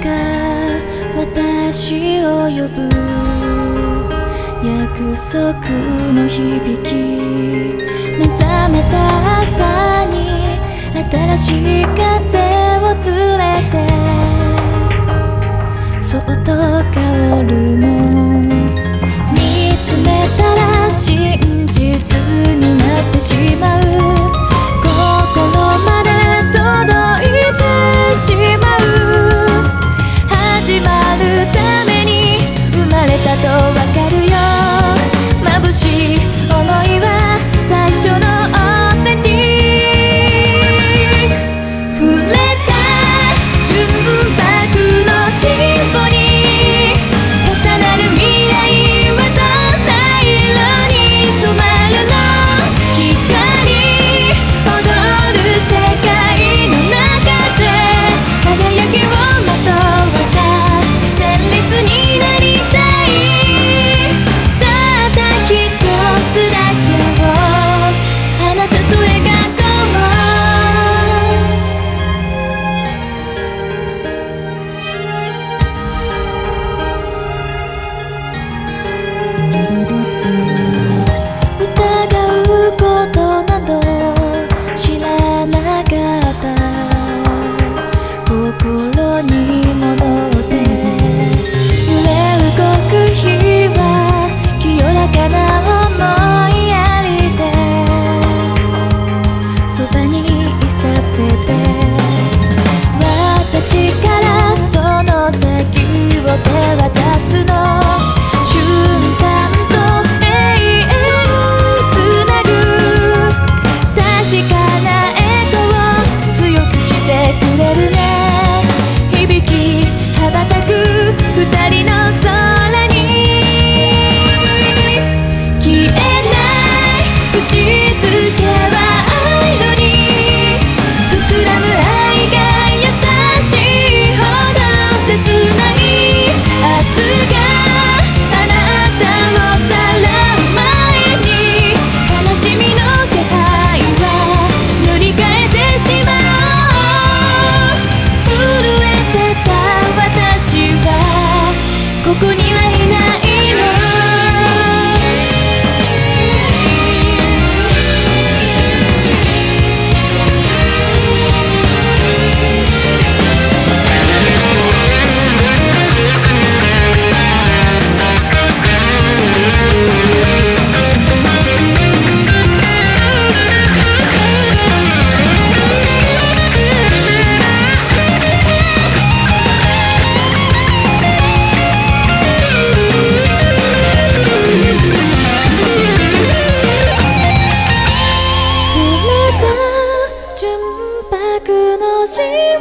が私を呼ぶ。約束の響き。目覚めた朝に新しい風を連れて。そっと香るの。見つめたら真実になってしまう。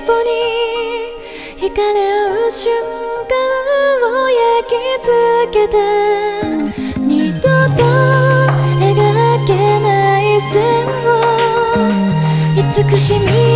歩に惹かれ合う瞬間を焼き付けて二度と描けない線を慈しみ